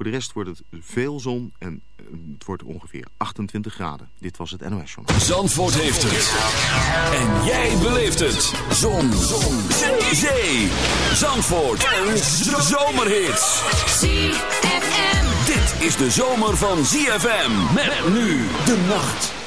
Voor de rest wordt het veel zon en eh, het wordt ongeveer 28 graden. Dit was het NOS Journal. Zandvoort heeft het. En jij beleeft het. Zon. zon. Zee. Zee. Zandvoort. Een zomerhit. ZFM. is de zomer van ZFM. Met nu de nacht.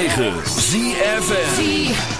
106.9 ZFM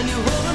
and you hold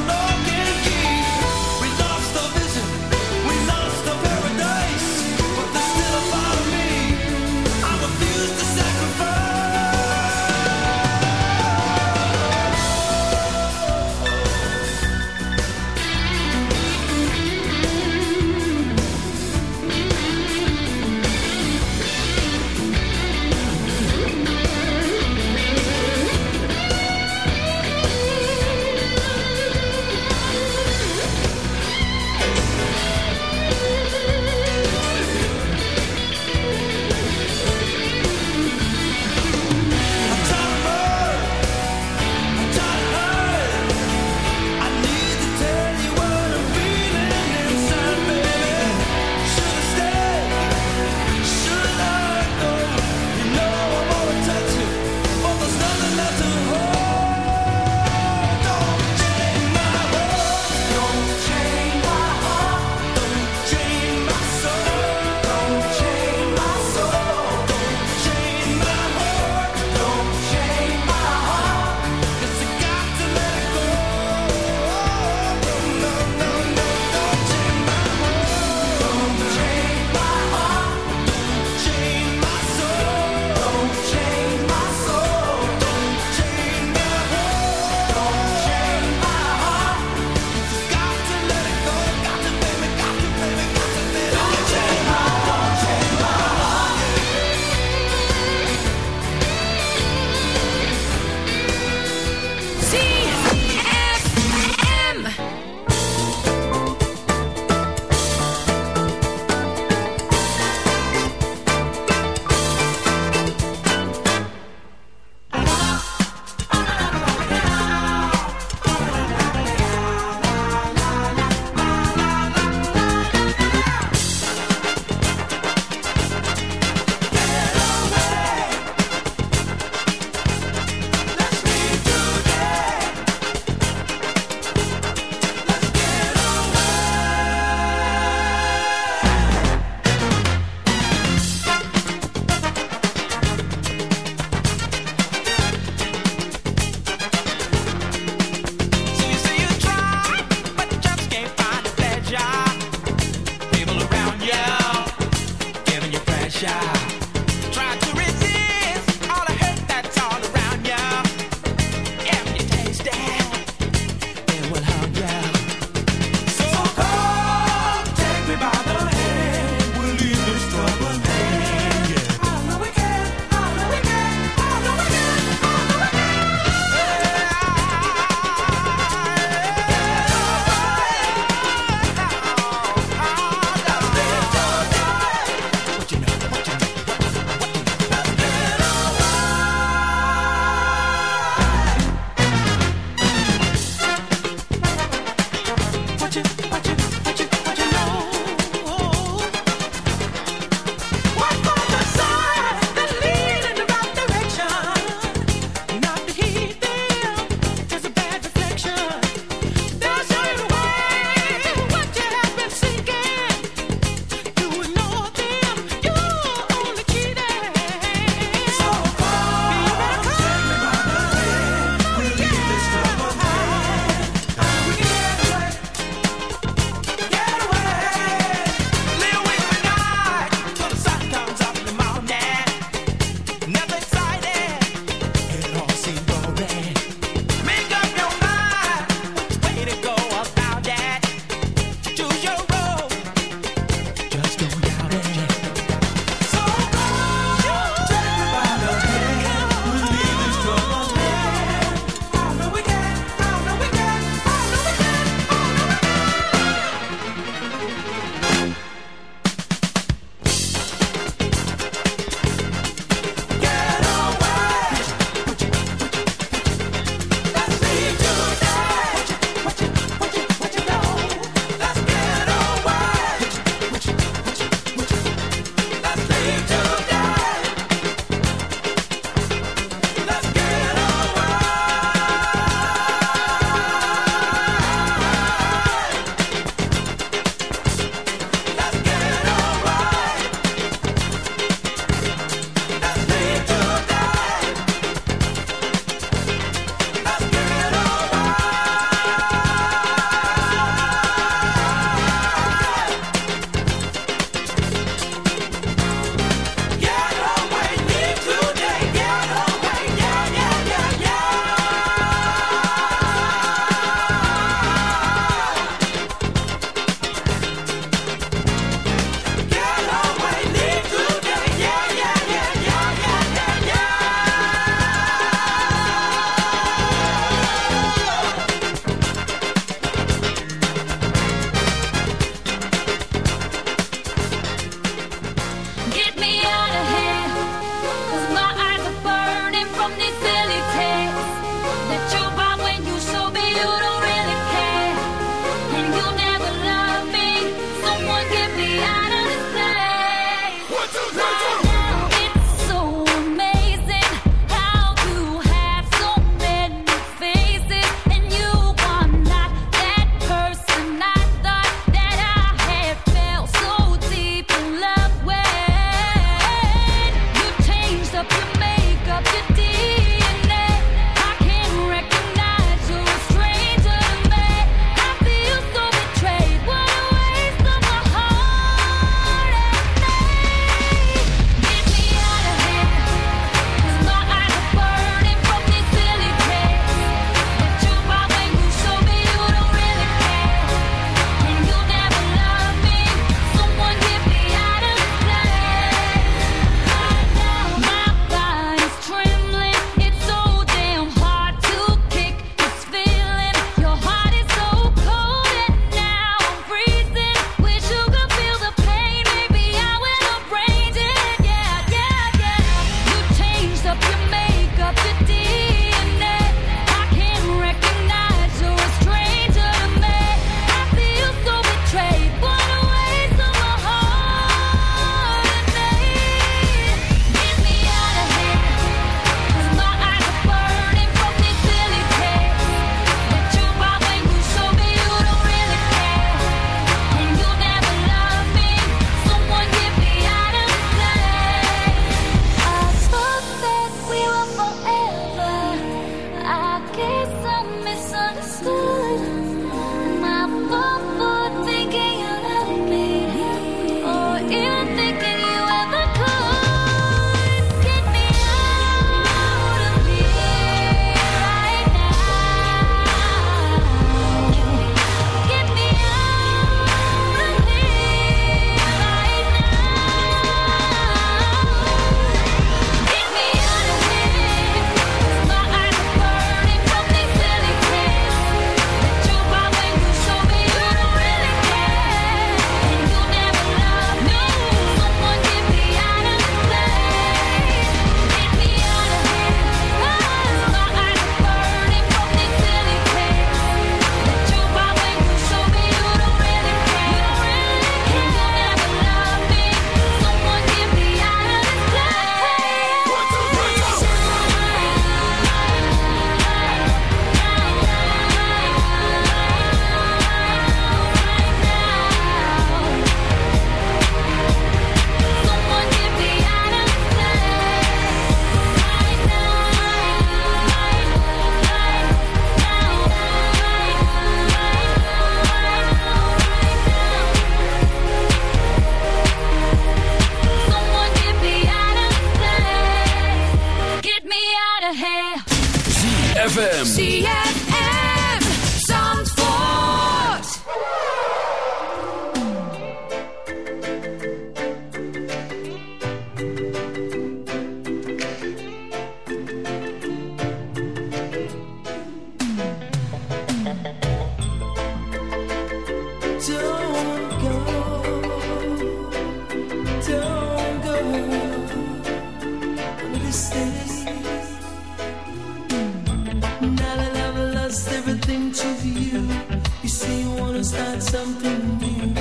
something new,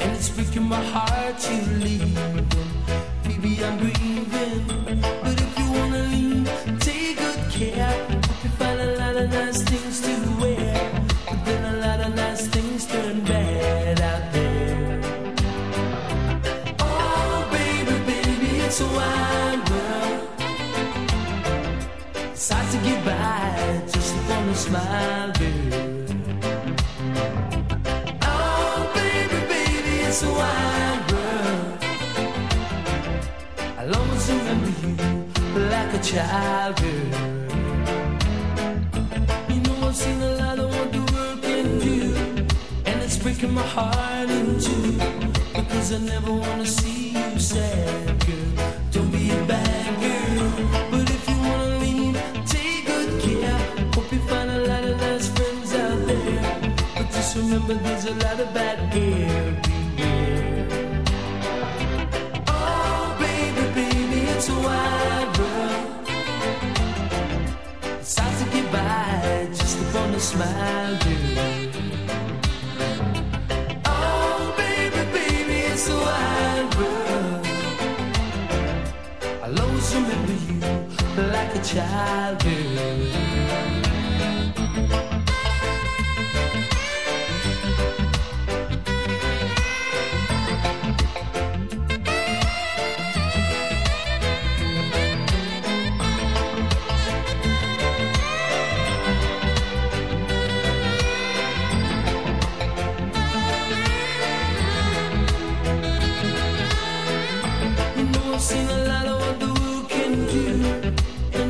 and it's breaking my heart to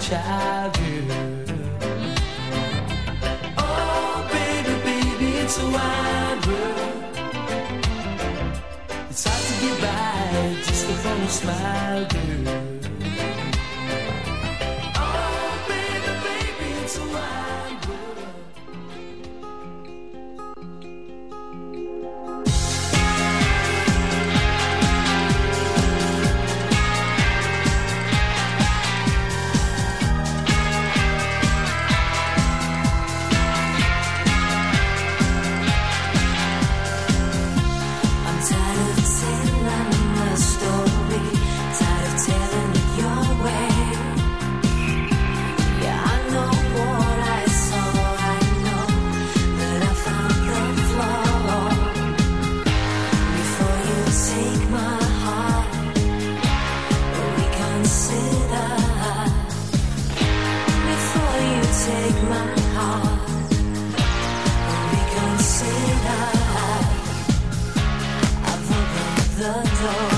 Childhood. the door.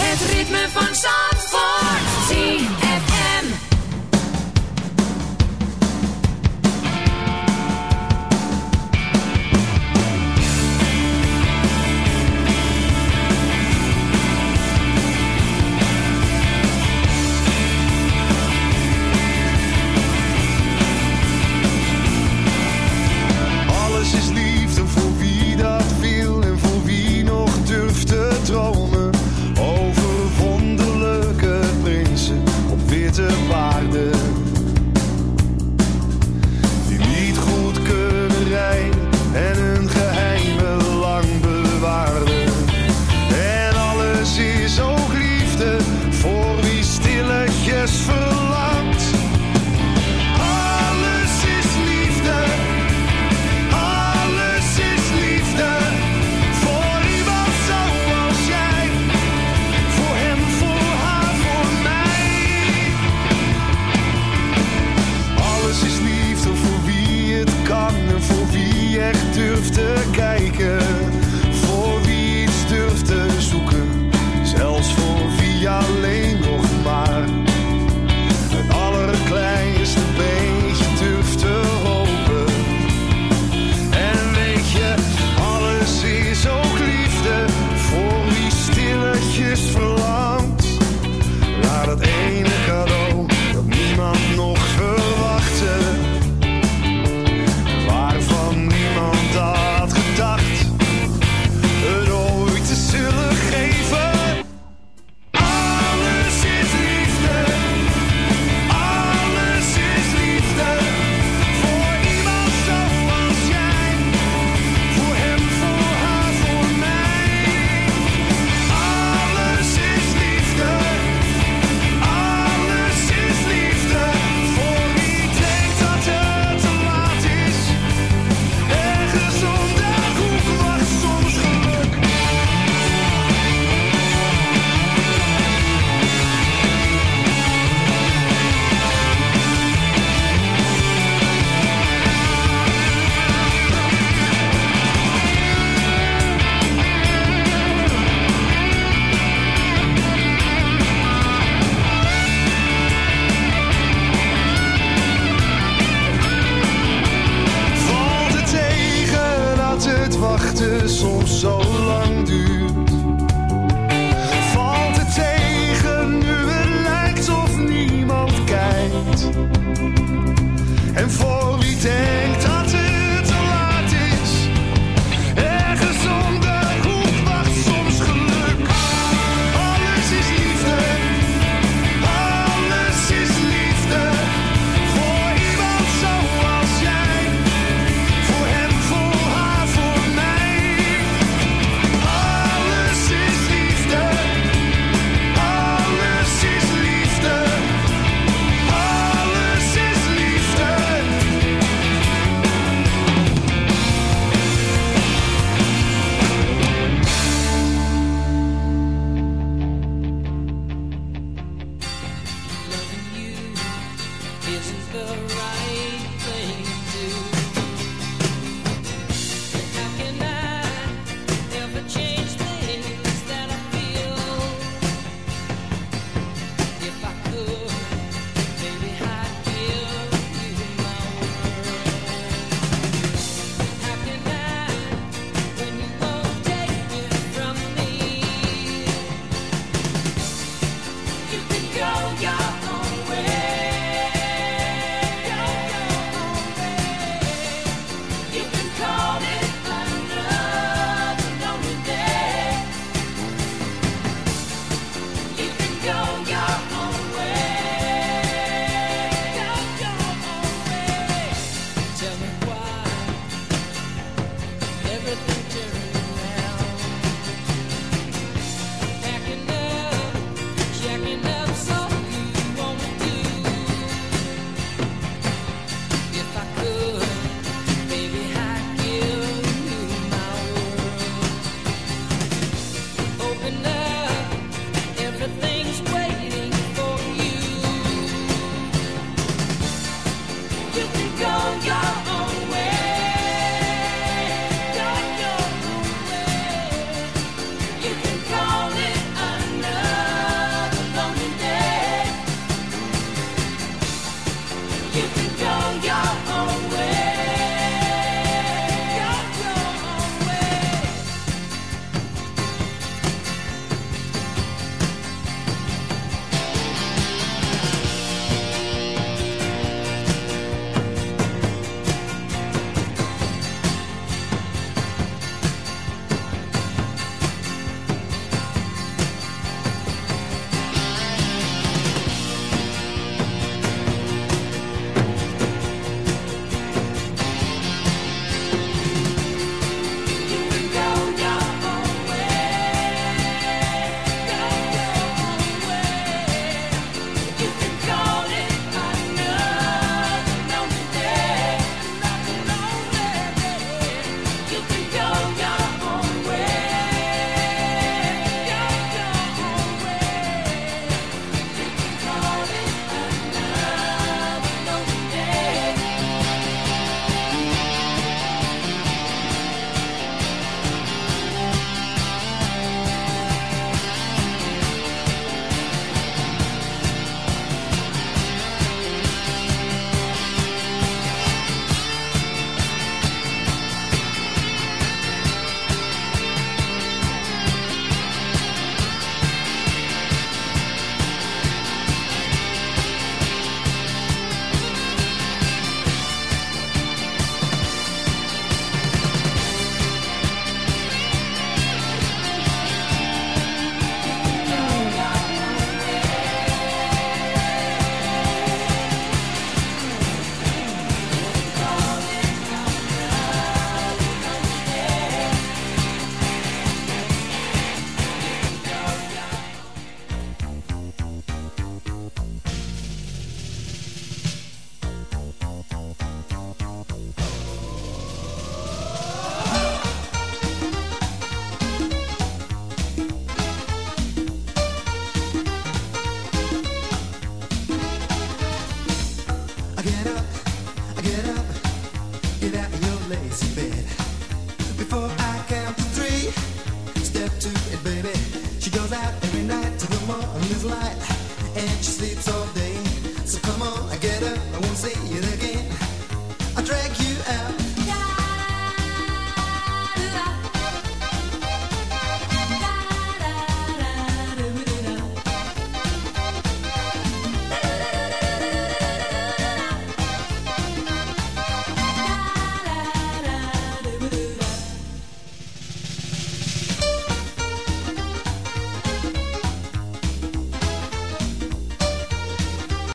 Het ritme van Zandvoort. Zie.